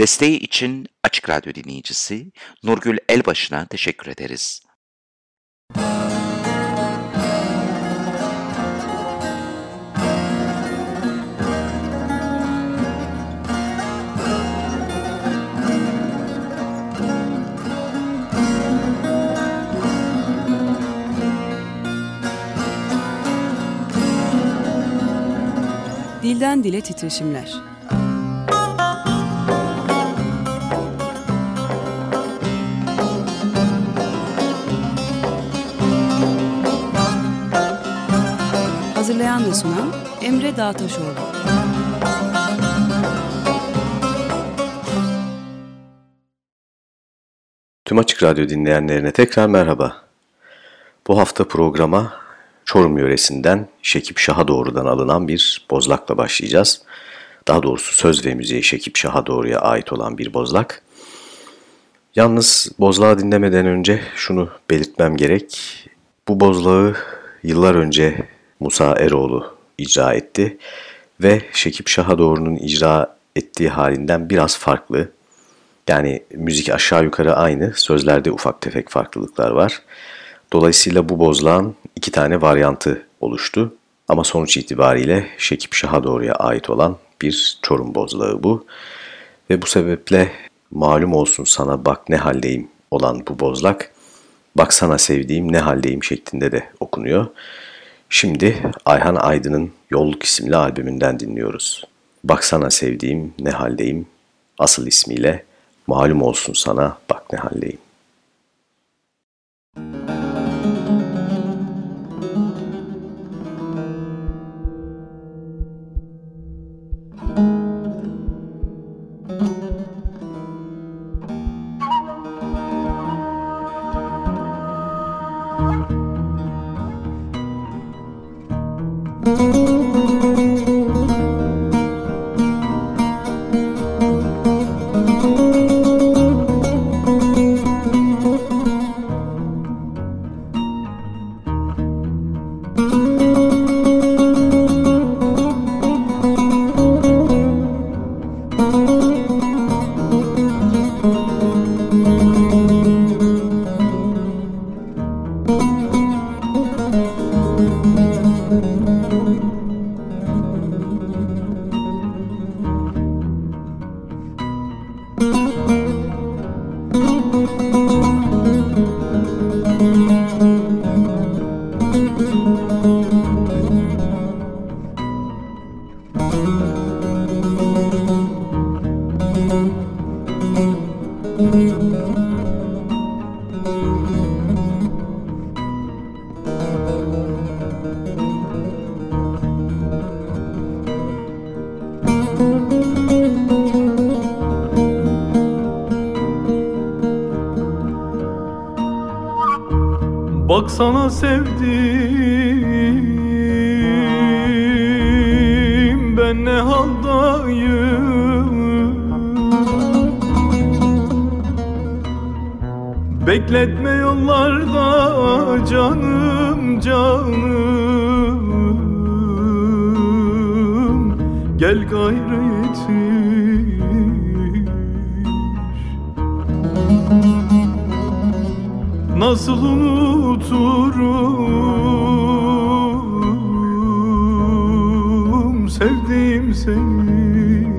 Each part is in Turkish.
Desteği için Açık Radyo dinleyicisi Nurgül Elbaşı'na teşekkür ederiz. Dilden Dile Titreşimler Hazırlayan ve sunan Emre Dağtaşoğlu. Tüm Açık Radyo dinleyenlerine tekrar merhaba. Bu hafta programa Çorum yöresinden Şekip Şah'a doğrudan alınan bir bozlakla başlayacağız. Daha doğrusu söz ve müziği Şekip Şah'a doğruya ait olan bir bozlak. Yalnız bozlağı dinlemeden önce şunu belirtmem gerek. Bu bozlağı yıllar önce Musa Eroğlu icra etti ve Şekip Şahadoğru'nun icra ettiği halinden biraz farklı. Yani müzik aşağı yukarı aynı, sözlerde ufak tefek farklılıklar var. Dolayısıyla bu bozlağın iki tane varyantı oluştu. Ama sonuç itibariyle Şekip Şahadoğru'ya ait olan bir Çorum bozlağı bu. Ve bu sebeple malum olsun sana bak ne haldeyim olan bu bozlak, baksana sevdiğim ne haldeyim şeklinde de okunuyor. Şimdi Ayhan Aydın'ın Yolluk isimli albümünden dinliyoruz. Baksana sevdiğim ne haldeyim asıl ismiyle malum olsun sana bak ne haldeyim. Baksana sevdim. Ben ne haldayım? Bekletme yollarda canım canım. Gel gayrı Nasıl unuturum sevdiğim seni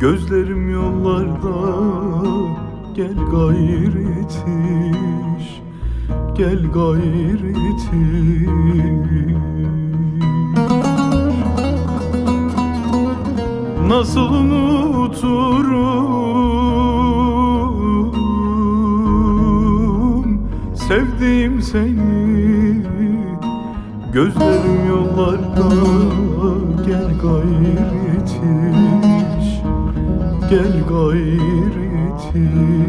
Gözlerim yollarda. Gel gayret iş Gel gayret Nasıl unuturum sevdiğim seni. Gözlerim yollarda gel gayret iş Gel gayret iş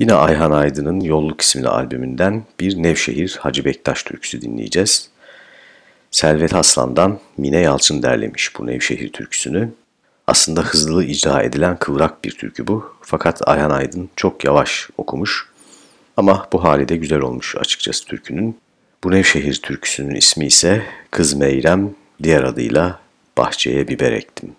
Yine Ayhan Aydın'ın Yolluk isimli albümünden bir Nevşehir Hacı Bektaş türküsü dinleyeceğiz. Selvet Aslan'dan Mine Yalçın derlemiş bu Nevşehir türküsünü. Aslında hızlı icra edilen kıvrak bir türkü bu. Fakat Ayhan Aydın çok yavaş okumuş. Ama bu hali de güzel olmuş açıkçası türkünün. Bu Nevşehir türküsünün ismi ise Kız Meyrem, diğer adıyla Bahçeye Biber Ektim.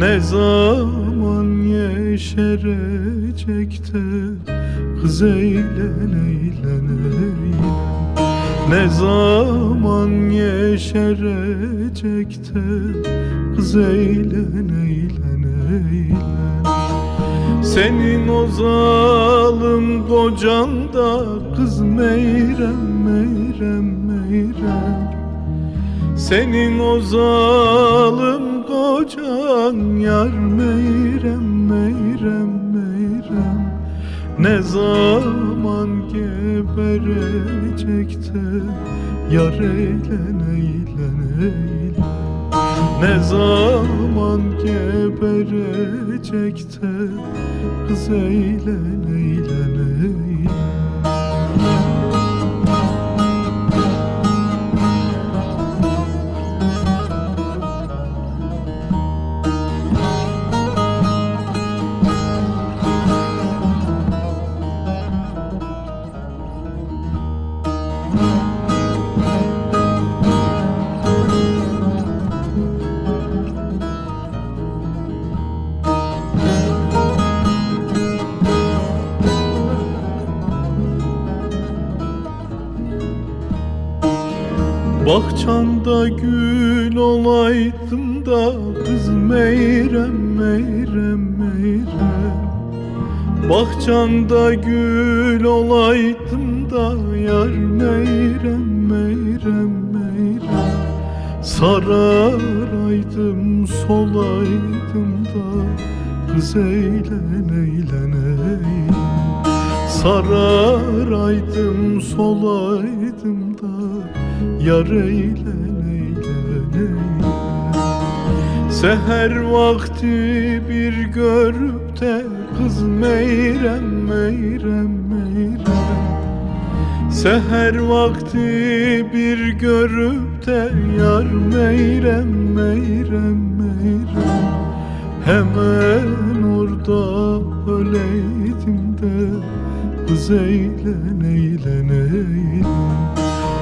Ne zaman yeşerecek de kız eğlen eğlen ne zaman yeşerecek de kız eğlen eğlen eğlen Senin o zalim kocan da kız meyrem meyrem meyrem. Senin o zalim kocan yar meyrem meyrem meyrem. Ne zaman geberecek Yar eylen eylen eylen. Ne zaman geberecek Kız eylen eylen meyrem meyrem meyrem. Bahçanda gül olaydım da yar meyrem meyrem meyrem. Sararaydım solaydım da Kız eylen eylen eylen. Sararaydım solaydım da Yar eylen Seher vakti bir görüp de Kız meyrem meyrem meyrem. Seher vakti bir görüp de Yar meyrem meyrem meyrem. Hemen orada öleydim de Kız eylen eylen eylen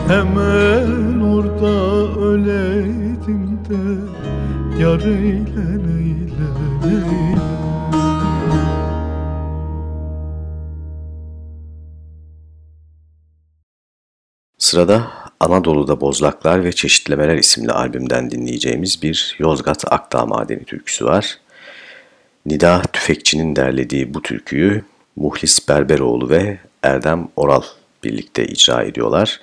Hemen orada öleydim de Yar eylen eylen eylen Sırada Anadolu'da Bozlaklar ve Çeşitlemeler isimli albümden dinleyeceğimiz bir Yozgat Akdağ Madeni türküsü var. Nida Tüfekçi'nin derlediği bu türküyü Muhlis Berberoğlu ve Erdem Oral birlikte icra ediyorlar.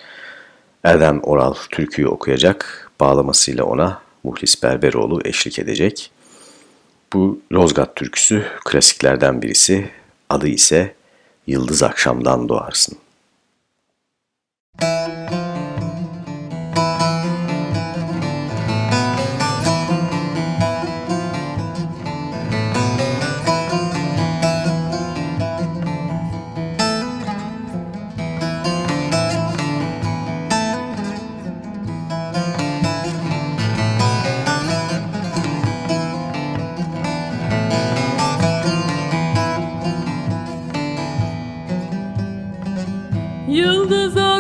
Erdem Oral türküyü okuyacak, bağlamasıyla ona Muhlis Berberoğlu eşlik edecek. Bu Yozgat türküsü klasiklerden birisi, adı ise Yıldız Akşamdan Doğarsın.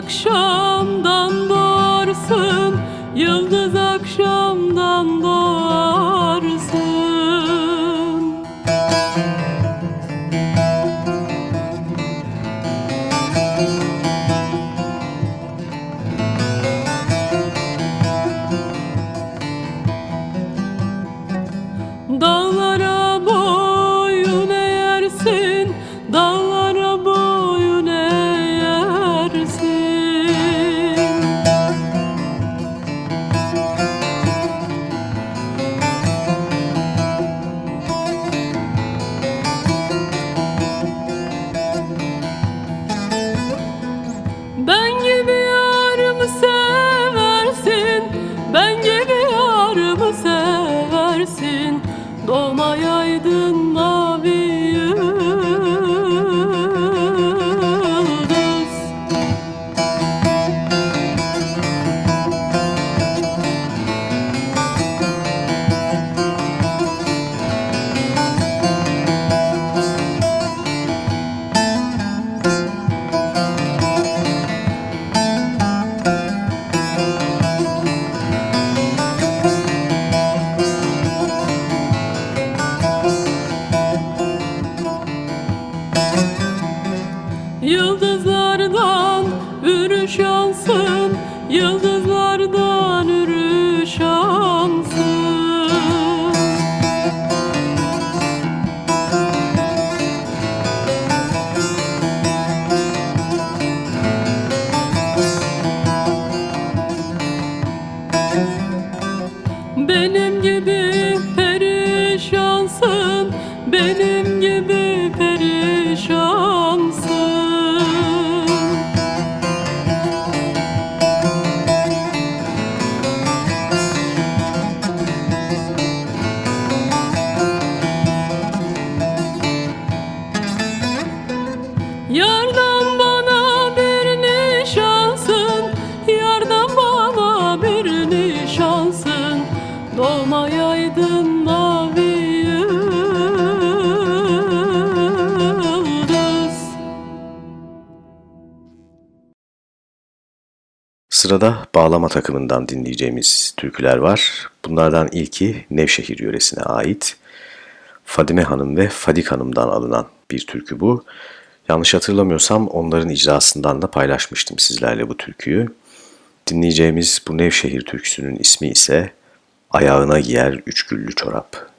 Yıldız perişansın Sırada bağlama takımından dinleyeceğimiz türküler var. Bunlardan ilki Nevşehir yöresine ait. Fadime Hanım ve Fadik Hanım'dan alınan bir türkü bu. Yanlış hatırlamıyorsam onların icrasından da paylaşmıştım sizlerle bu türküyü. Dinleyeceğimiz bu Nevşehir türküsünün ismi ise Ayağına Giyer Üç Güllü Çorap.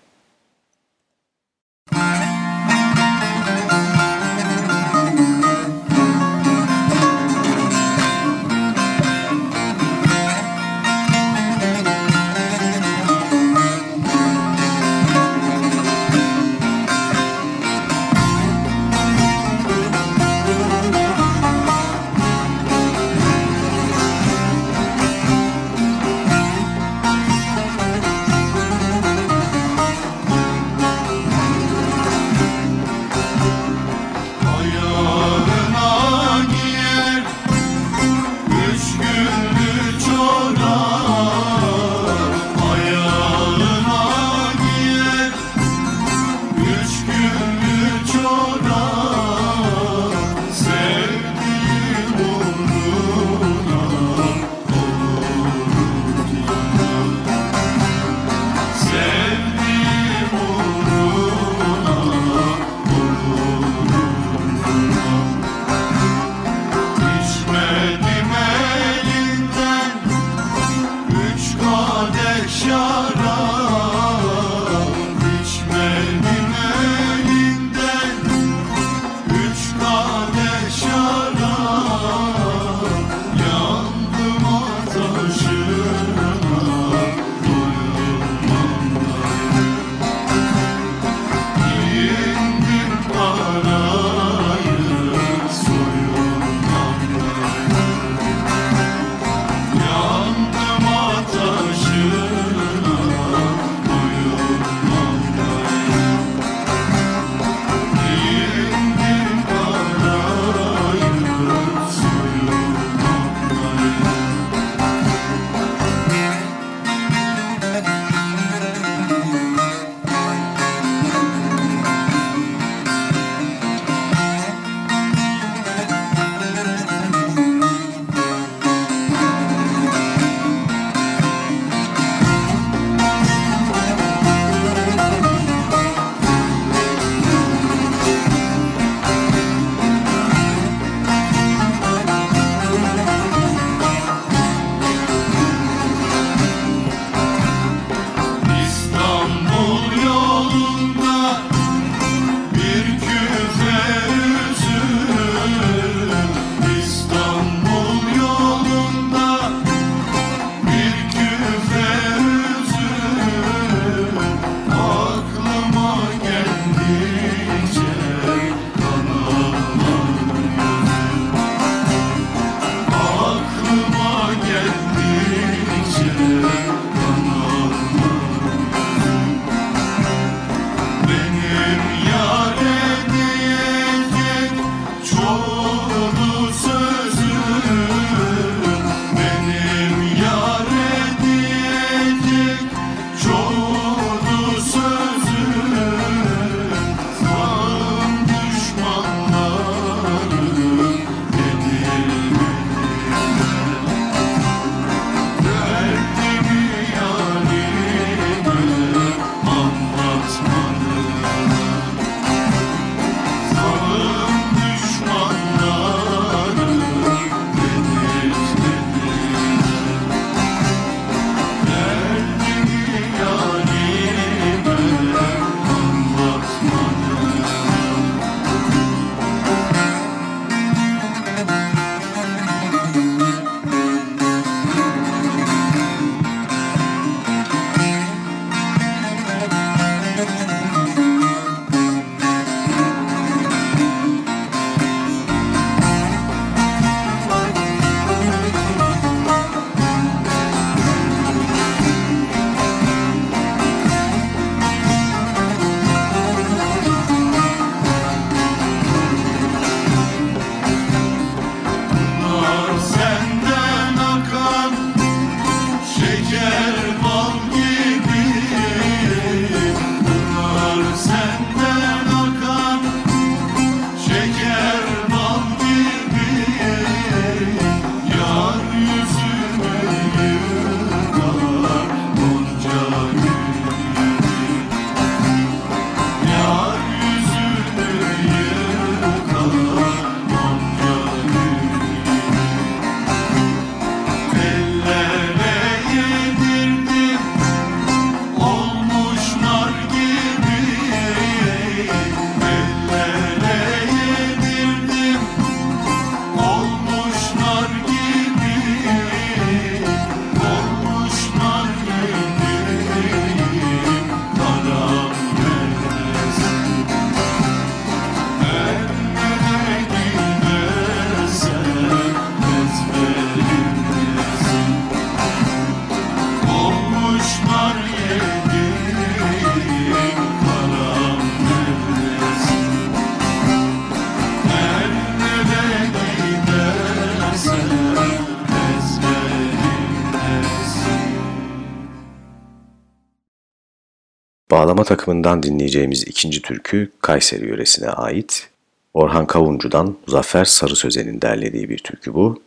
Bağlama takımından dinleyeceğimiz ikinci türkü Kayseri yöresine ait. Orhan Kavuncu'dan Muzaffer Sarı Sözen'in derlediği bir türkü bu.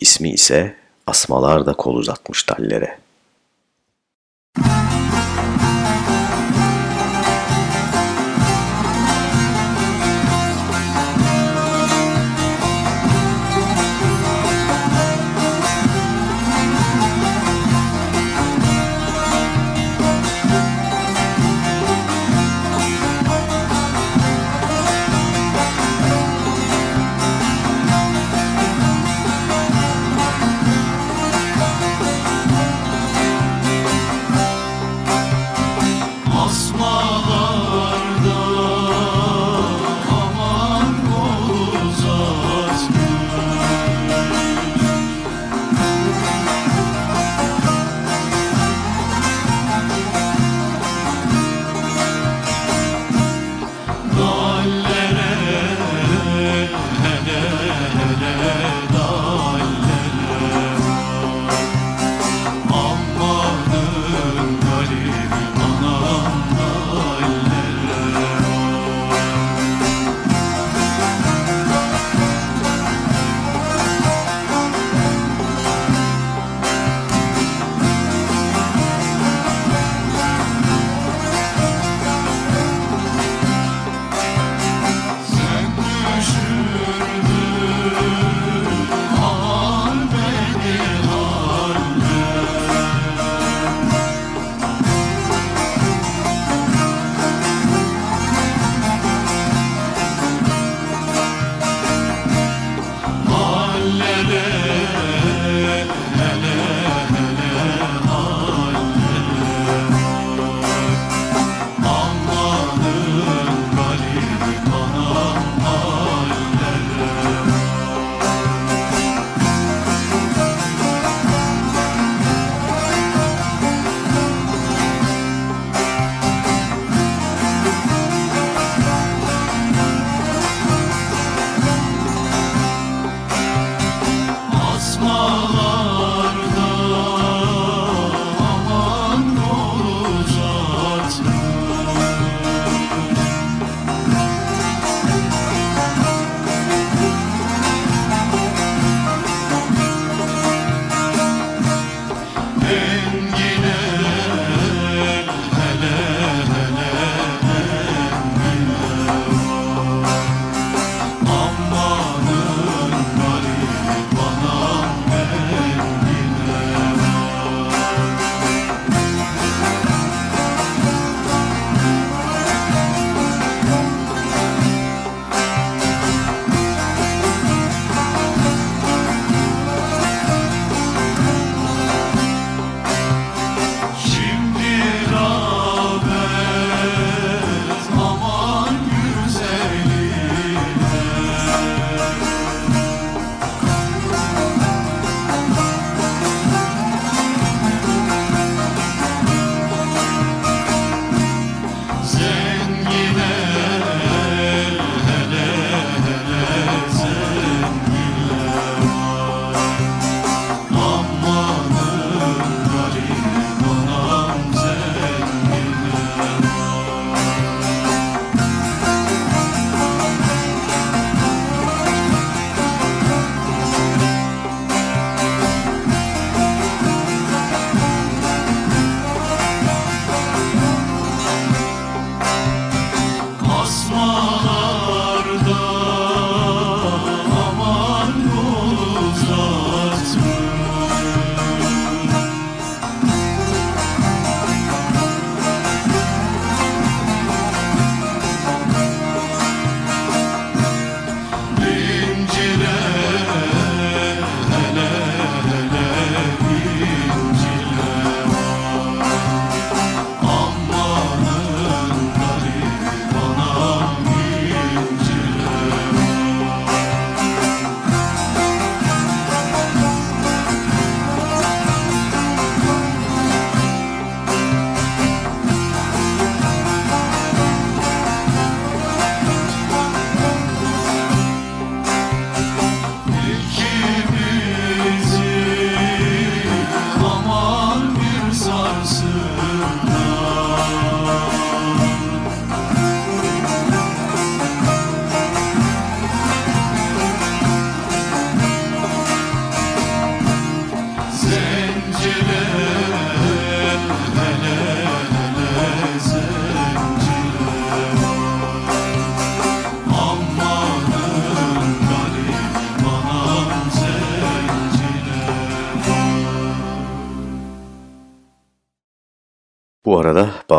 İsmi ise Asmalar da kol uzatmış dallere. Bu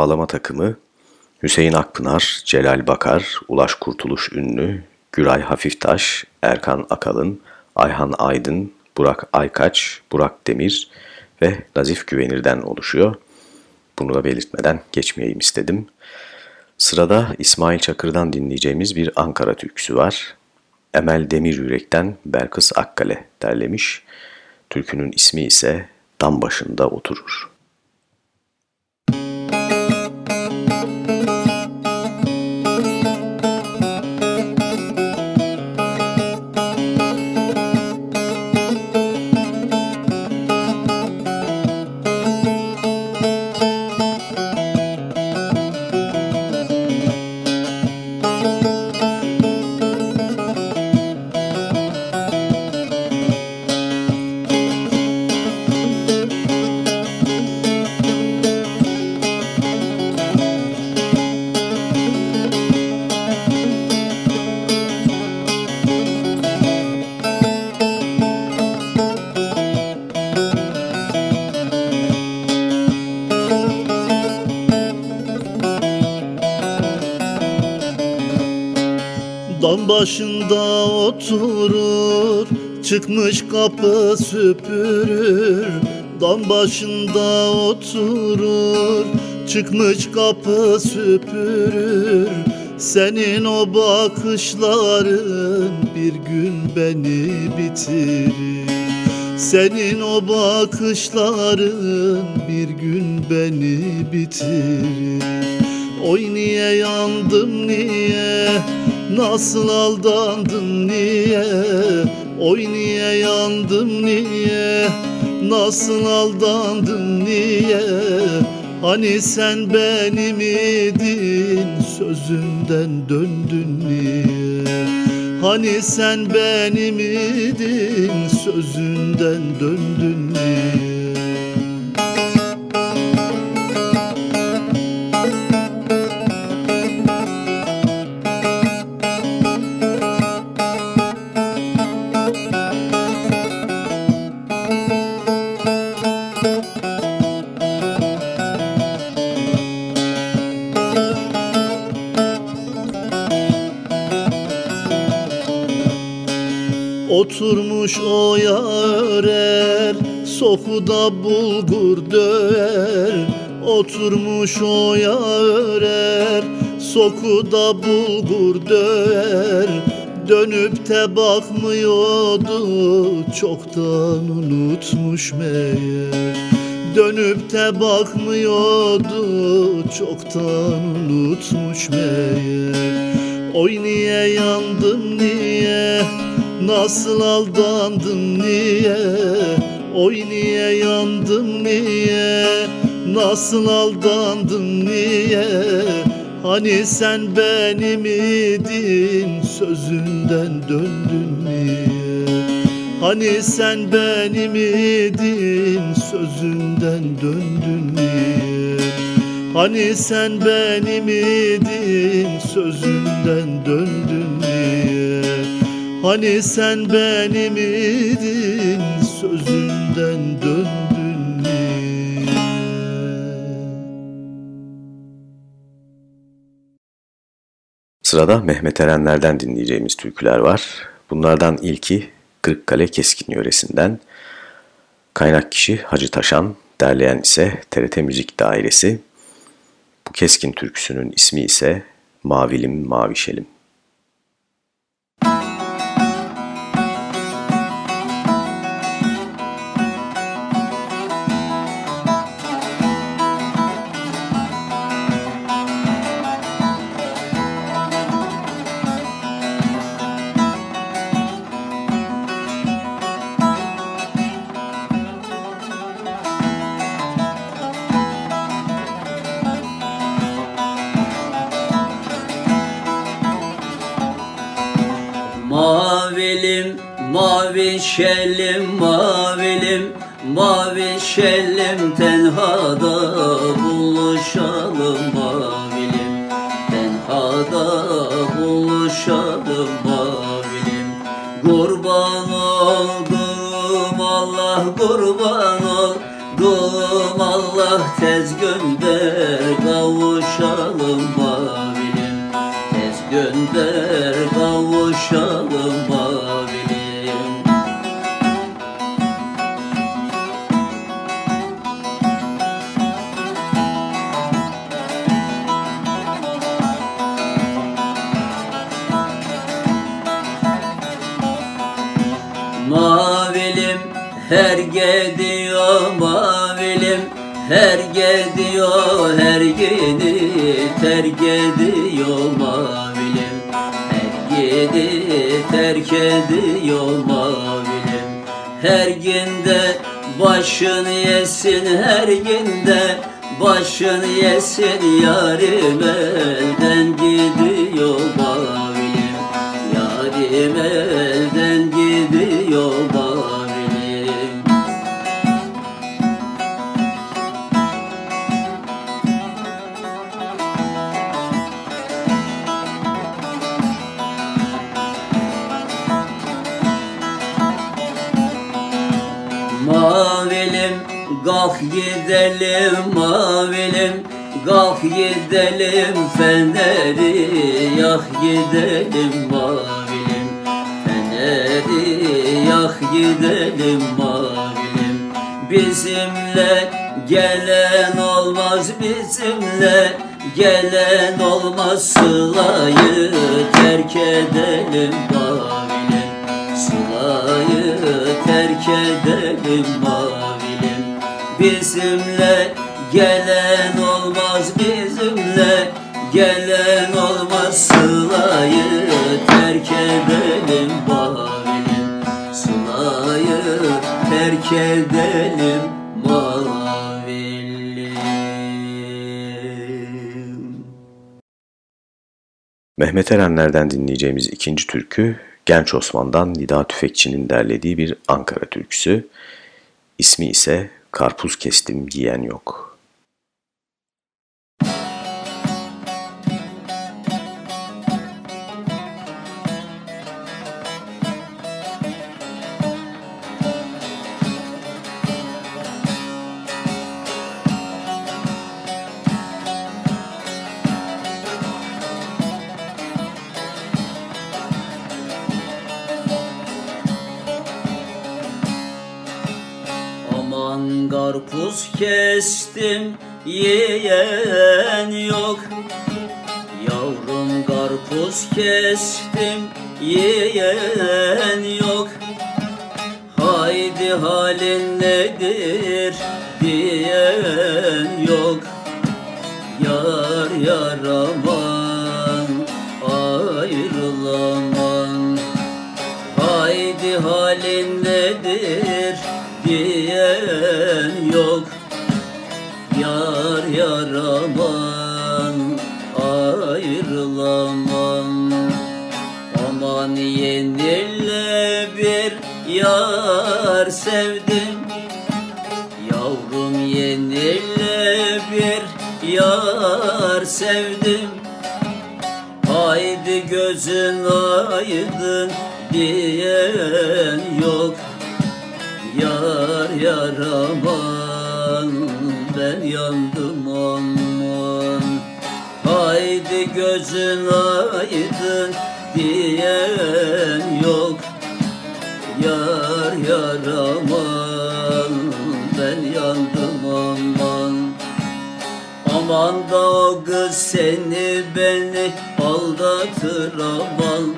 bağlama takımı Hüseyin Akpınar, Celal Bakar, Ulaş Kurtuluş Ünlü, Güray Hafiftaş, Erkan Akalın, Ayhan Aydın, Burak Aykaç, Burak Demir ve Nazif Güvenir'den oluşuyor. Bunu da belirtmeden geçmeyeyim istedim. Sırada İsmail Çakır'dan dinleyeceğimiz bir Ankara türküsü var. Emel Demir Yürek'ten Berkıs Akkale derlemiş. Türkünün ismi ise Dam Başında Oturur. Oturur Çıkmış kapı süpürür Dam başında oturur Çıkmış kapı süpürür. Senin o bakışların Bir gün beni bitirir. Senin o bakışların Bir gün beni bitirir. Oy niye yandım niye Nasıl aldandım niye? Oy niye yandım niye? Nasıl aldandım niye? Hani sen benim idin Sözünden döndün niye? Hani sen benim idin Sözünden döndün Oturmuş oya örer Sokuda bulgur döver. Oturmuş oya örer Sokuda bulgur döver. Dönüp de bakmıyordu Çoktan unutmuş meğer. Dönüp de bakmıyordu Çoktan unutmuş meğer. Oy niye yandım niye Nasıl aldandım niye? Oy niye yandım niye? Nasıl aldandım niye? Hani sen benim idin Sözünden döndün niye? Hani sen benim idin Sözünden döndün niye? Hani sen benim idin Sözünden döndün niye Hani sen benim idin sözünden döndün niye? Sırada Mehmet Erenler'den dinleyeceğimiz türküler var. Bunlardan ilki Kırıkkale Keskin yöresinden. Kaynak kişi Hacı Taşan, derleyen ise TRT Müzik Dairesi. Bu Keskin türküsünün ismi ise Mavilim Mavişelim. Mavişelim, mavilim, mavişelim Tenhada buluşalım mavilim. Tenhada buluşalım mavilim. Kurban oldum Allah kurban oldum. Allah tez gönder kavuşalım mavilim. Tez gönder her gidiyor her gidi terk ediyor mavilim. Her gidi terk ediyor mavilim. Her günde başın yesin her günde başın yesin yarim elden gidelim feneri yak gidelim mavilim. Feneri yak gidelim mavilim. Bizimle gelen olmaz bizimle Gelen olmaz. Sılayı terk edelim mavilim. Sılayı terk edelim mavilim. Bizimle gelen olmaz bizimle Gelen olmaz sılayı terk edelim mavilim Sılayı terk edelim Mehmet Erenler'den dinleyeceğimiz ikinci türkü Genç Osman'dan Nida Tüfekçi'nin derlediği bir Ankara türküsü. İsmi ise Karpuz Kestim Yiyen Yok. Karpuz kestim yiyen yok. Yavrum karpuz kestim yiyen yok. Haydi halin nedir diyen yok. Yar yar aman ayrılaman. Haydi halin nedir diyen yok. Yar yar aman ayrılaman. Aman yenile bir yar sevdim. Yavrum yenile bir yar sevdim. Haydi gözün aydın diyen yok. Yar yar aman ben yandım aman. Haydi gözün aydın diyen yok. Yar yar aman ben yandım aman. Aman da o kız seni beni aldatır aman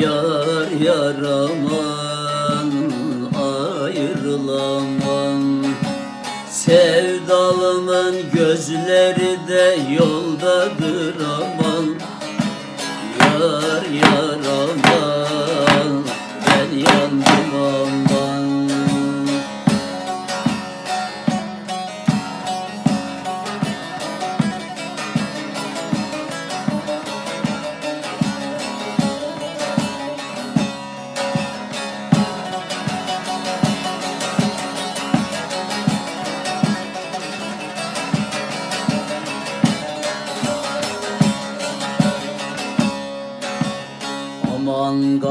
Yar yar aman ayrılamam Sevdalımın gözleri de yoldadır aman Yar yar aman ben yandım aman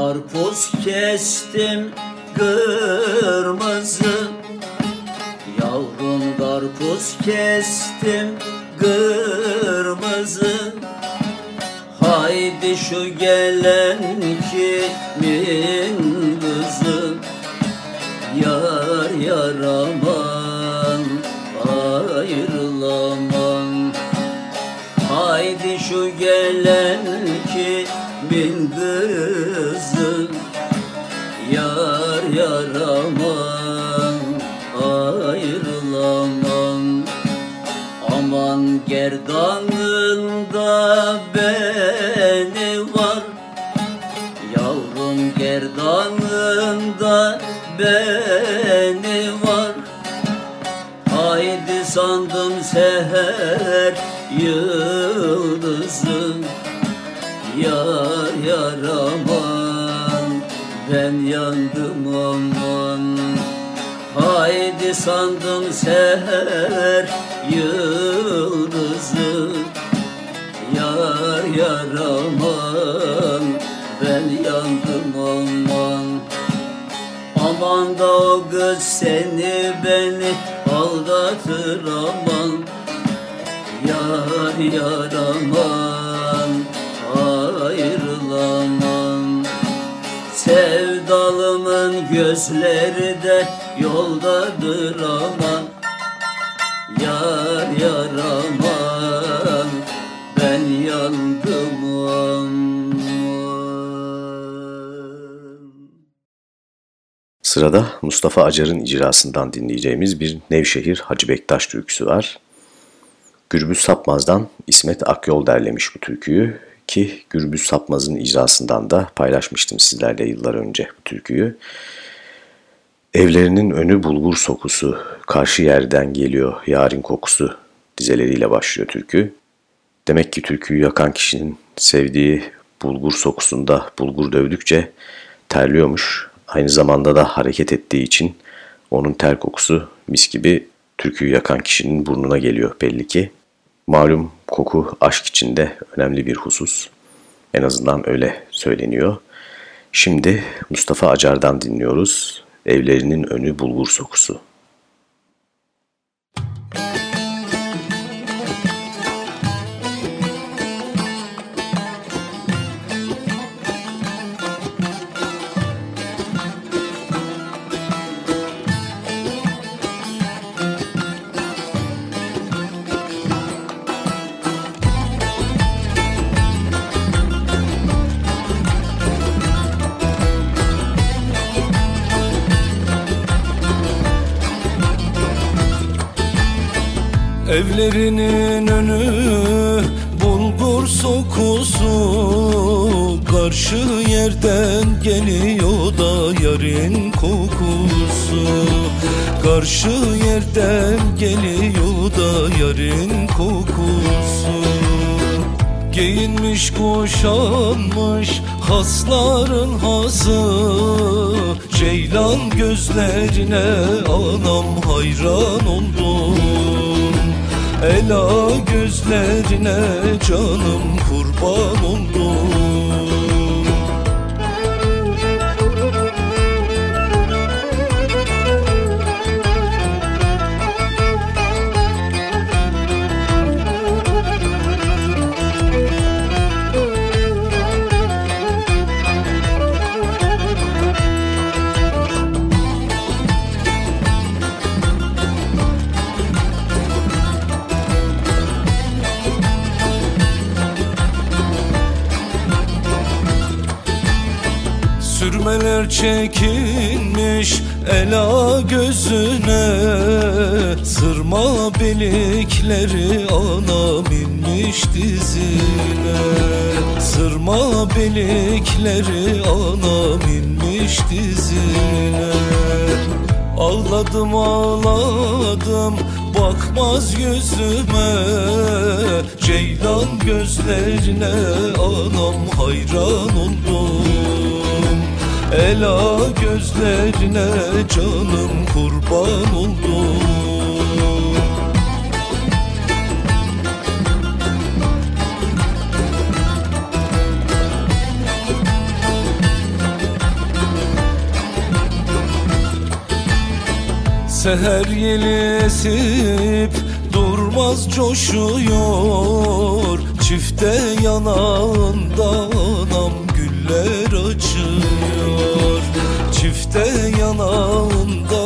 karpuz kestim kırmızı. Yavrum karpuz kestim kırmızı. Haydi şu gelen kimin kızı? Yar yar gerdanında beni var. Yavrum gerdanında beni var. Haydi sandım seher yıldızı Yar yar aman ben yandım aman. Haydi sandım seher yıldızı Aman da seni beni aldatır aman Yar yar aman ayrılamam. Sevdalımın gözleri de yoldadır aman Yar yar aman Sırada Mustafa Acar'ın icrasından dinleyeceğimiz bir Nevşehir Hacı Bektaş türküsü var. Gürbüz Sapmaz'dan İsmet Akyol derlemiş bu türküyü ki Gürbüz Sapmaz'ın icrasından da paylaşmıştım sizlerle yıllar önce bu türküyü. Evlerinin önü bulgur sokusu, karşı yerden geliyor yarın kokusu dizeleriyle başlıyor türkü. Demek ki türküyü yakan kişinin sevdiği bulgur sokusunda bulgur dövdükçe terliyormuş. Aynı zamanda da hareket ettiği için onun ter kokusu mis gibi türküyü yakan kişinin burnuna geliyor belli ki. Malum koku aşk içinde önemli bir husus. En azından öyle söyleniyor. Şimdi Mustafa Acar'dan dinliyoruz. Evlerinin önü bulgur sokusu. Evlerinin önü bulgur sokusu Karşı yerden geliyor da yarın kokusu. Karşı yerden geliyor da yarın kokusu. Giyinmiş kuşanmış hasların hası Ceylan gözlerine anam hayran oldum Ela gözlerine canım kurban oldum çekilmiş ela gözüne. Sırma belikleri anam inmiş dizine. Sırma belikleri anam inmiş dizine. Ağladım ağladım bakmaz yüzüme. Ceylan gözlerine anam hayran oldum Ela gözlerine canım kurban oldum Seher yeli esip naz coşuyor. Çifte yanağında anam güller açıyor. Çifte yanağında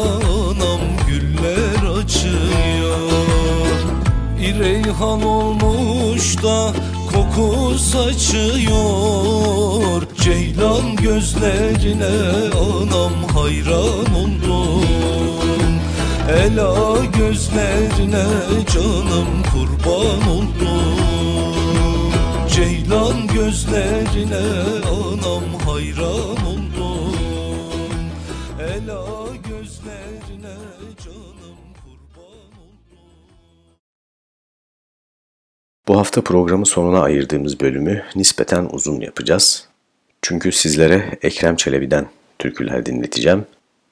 anam güller açıyor. İreyhan olmuş da koku saçıyor. Ceylan gözlerine anam hayran oldum. Ela gözlerine canım kurban oldum gözlerine anam hayran oldum Ela gözlerine canım kurban oldum Bu hafta programın sonuna ayırdığımız bölümü nispeten uzun yapacağız. Çünkü sizlere Ekrem Çelebi'den türküler dinleteceğim.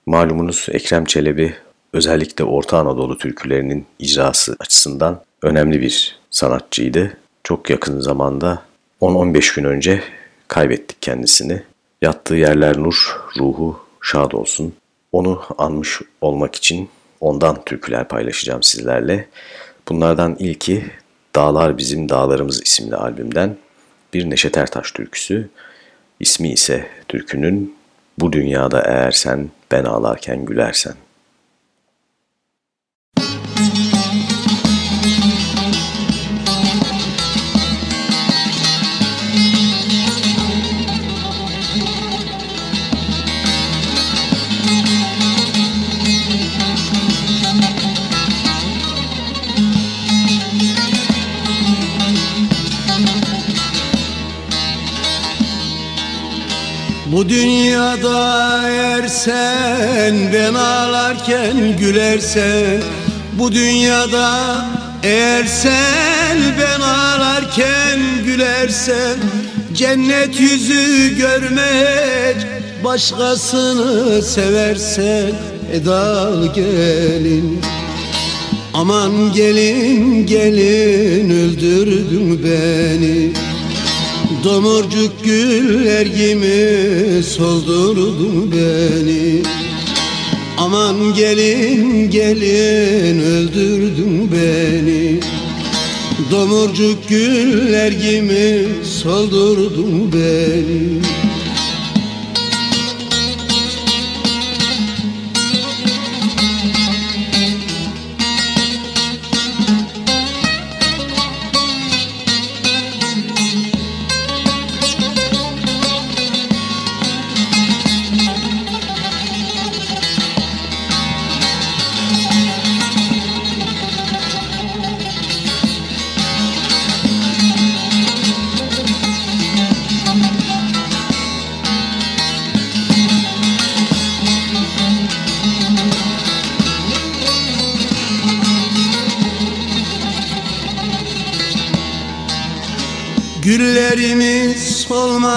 Malumunuz Ekrem Çelebi özellikle Orta Anadolu türkülerinin icrası açısından önemli bir sanatçıydı. Çok yakın zamanda 10-15 gün önce kaybettik kendisini. Yattığı yerler nur, ruhu şad olsun. Onu anmış olmak için ondan türküler paylaşacağım sizlerle. Bunlardan ilki Dağlar Bizim Dağlarımız isimli albümden bir Neşet Ertaş türküsü. İsmi ise türkünün Bu Dünyada Eğer Sen Ben Ağlarken Gülersen. Bu dünyada eğer sen ben ağlarken gülersen Bu dünyada eğer sen ben ağlarken gülersen Cennet yüzü görmek başkasını seversen Edal gelin. Aman gelin gelin öldürdün beni Domurcuk güller gibi soldurdun beni. Aman gelin gelin öldürdün beni. Domurcuk güller gibi soldurdun beni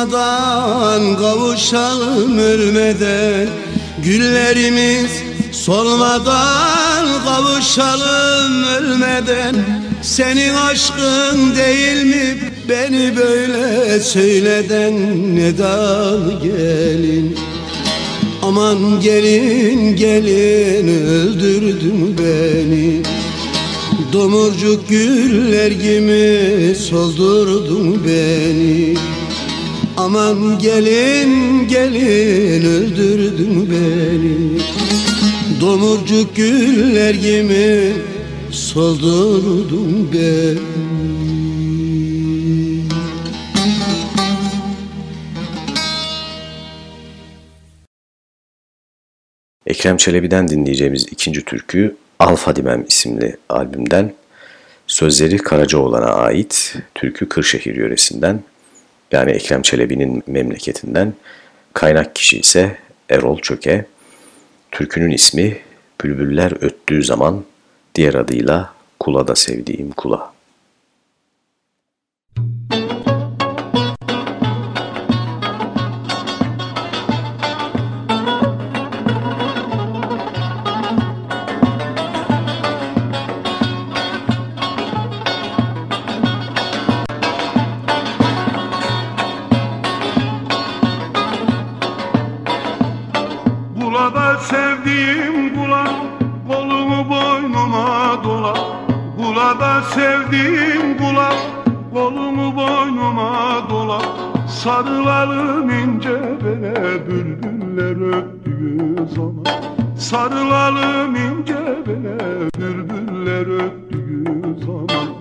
solmadan kavuşalım ölmeden. Güllerimiz solmadan kavuşalım ölmeden. Senin aşkın değil mi? Beni böyle söyleden Nedal gelin? Aman gelin gelin öldürdün beni. Domurcuk güller gibi soldurdun beni Aman gelin gelin öldürdün beni. Domurcuk güller gibi soldurdun beni. Ekrem Çelebi'den dinleyeceğimiz ikinci türkü Al Fadimem isimli albümden sözleri Karacaoğlan'a ait türkü Kırşehir yöresinden yani Ekrem Çelebi'nin memleketinden kaynak kişi ise Erol Çöke. Türkünün ismi Bülbüller Öttüğü Zaman diğer adıyla Kula da Sevdiğim Kula. Bulada Sarılalım ince bele Bülbüller öttüğü zaman. Sarılalım ince bele Bülbüller öttüğü zaman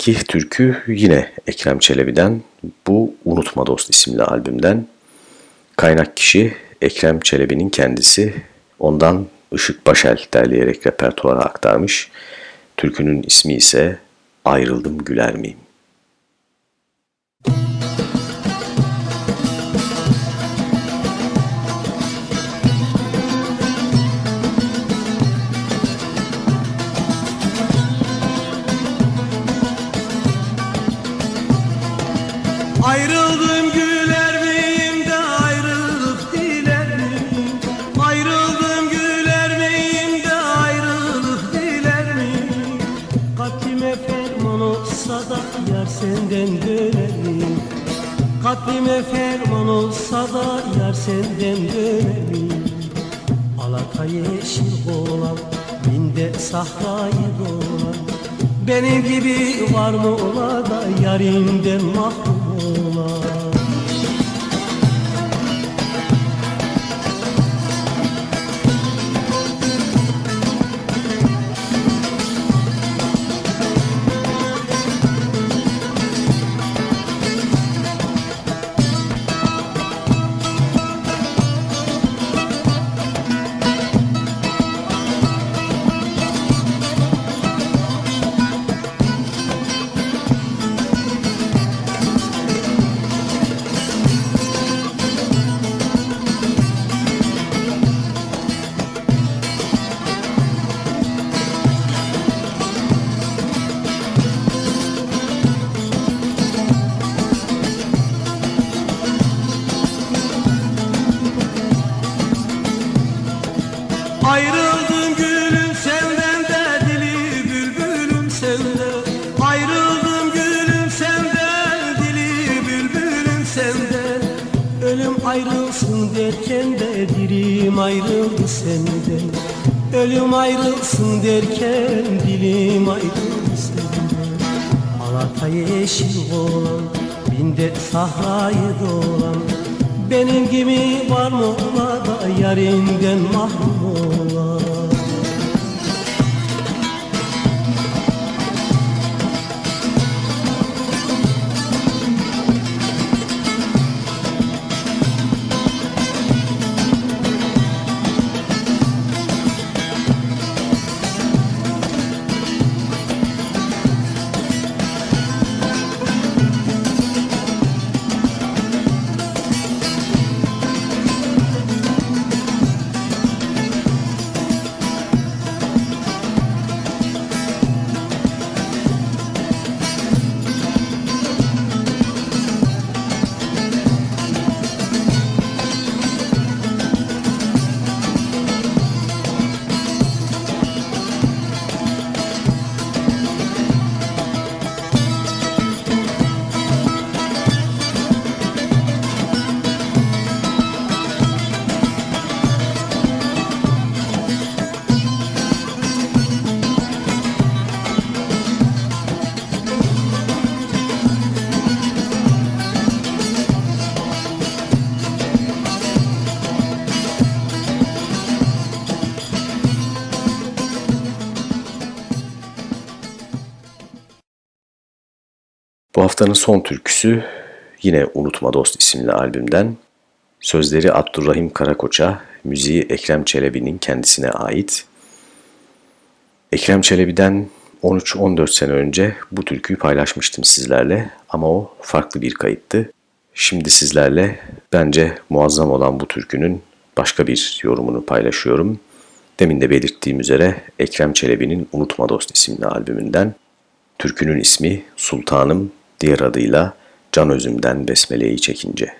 Sıradaki türkü yine Ekrem Çelebi'den. Bu Unutma Dost isimli albümden. Kaynak kişi Ekrem Çelebi'nin kendisi. Ondan Işık Başel derleyerek repertuara aktarmış. Türkünün ismi ise Ayrıldım Güler Miyim? Kalbime ferman olsa da yar senden döner miyim? Alaka yeşil olan binde sahrayı dolan Benim gibi var mı ola da yarimden mahrum dilim ayrıldı senden Ölüm ayrılsın derken dilim ayrıldı senden ata yeşil olan Binde sahrayı dolan. Benim gibi var mı ola da yarinden mahrum ola haftanın son türküsü yine Unutma Dost isimli albümden. Sözleri Abdurrahim Karakoç'a, müziği Ekrem Çelebi'nin kendisine ait. Ekrem Çelebi'den 13-14 sene önce bu türküyü paylaşmıştım sizlerle ama o farklı bir kayıttı. Şimdi sizlerle bence muazzam olan bu türkünün başka bir yorumunu paylaşıyorum. Demin de belirttiğim üzere Ekrem Çelebi'nin Unutma Dost isimli albümünden. Türkünün ismi Sultanım diğer adıyla Can Özüm'den Besmele'yi çekince.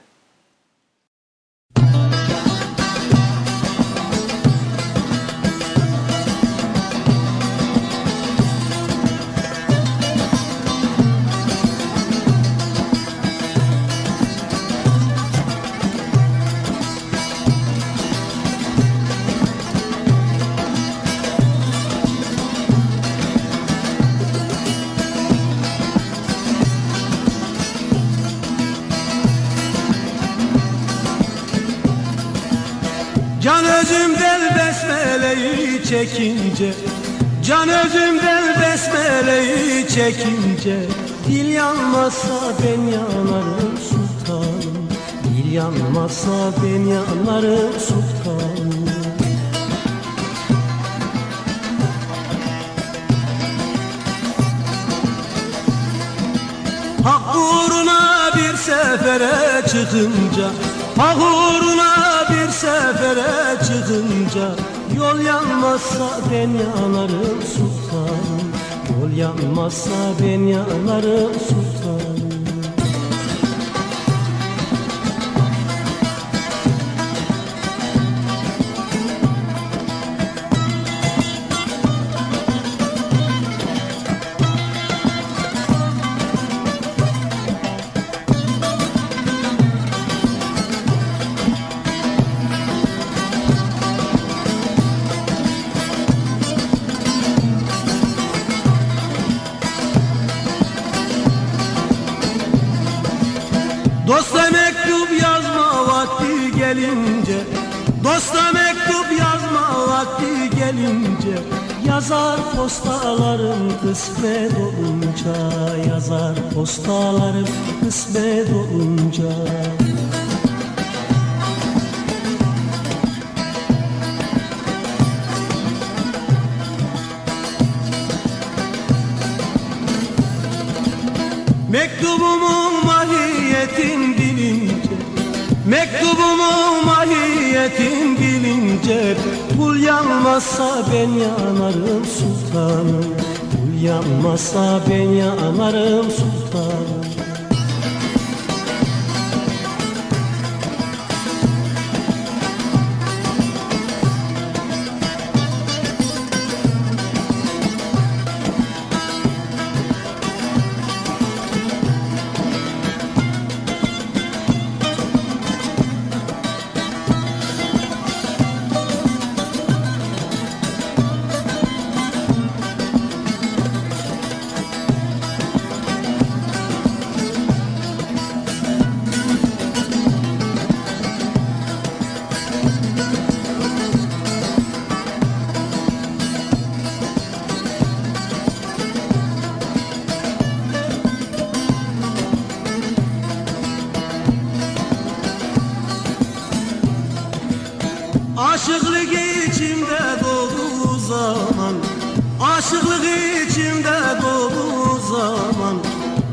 Çekince Can özümden besmeleyi çekince Dil yanmazsa ben yanarım sultanım. Dil yanmazsa ben yanarım sultanım. Hak uğruna bir sefere çıkınca Hak uğruna bir sefere çıkınca Yol yanmazsa ben yanarım sultanım Yol yanmazsa ben yanarım sultanım Dosta mektup yazma vakti gelince Yazar postalarım kısmet olunca Yazar postalarım kısmet olunca. Mektubumun mahiyetin bilince Kul yanmazsa ben yanarım sultanım. Kul yanmazsa ben yanarım sultanım Aşıklık içimde doğduğu zaman.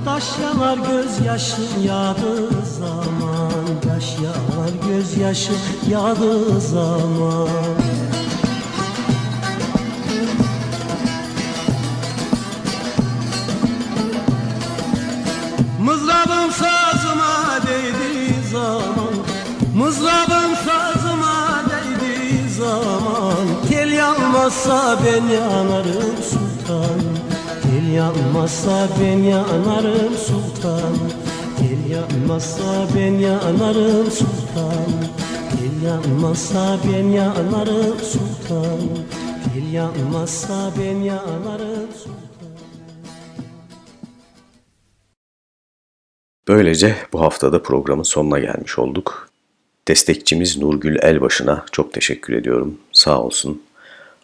Taş yanar gözyaşım yağdığı zaman. Taş yanar gözyaşım yağdığı zaman yanmazsa ben yanarım sultan Tel yanmazsa ben yanarım sultan Tel yanmazsa ben yanarım sultan Tel yanmazsa ben yanarım sultan Tel yanmazsa ben yanarım sultan Böylece bu haftada programın sonuna gelmiş olduk. Destekçimiz Nurgül Elbaşı'na çok teşekkür ediyorum. Sağ olsun.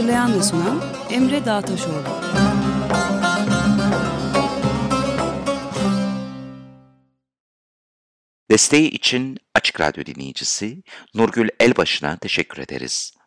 Hazırlayan ve sunan Emre Dağtaşoğlu. Desteği için Açık Radyo dinleyicisi Nurgül Elbaşı'na teşekkür ederiz.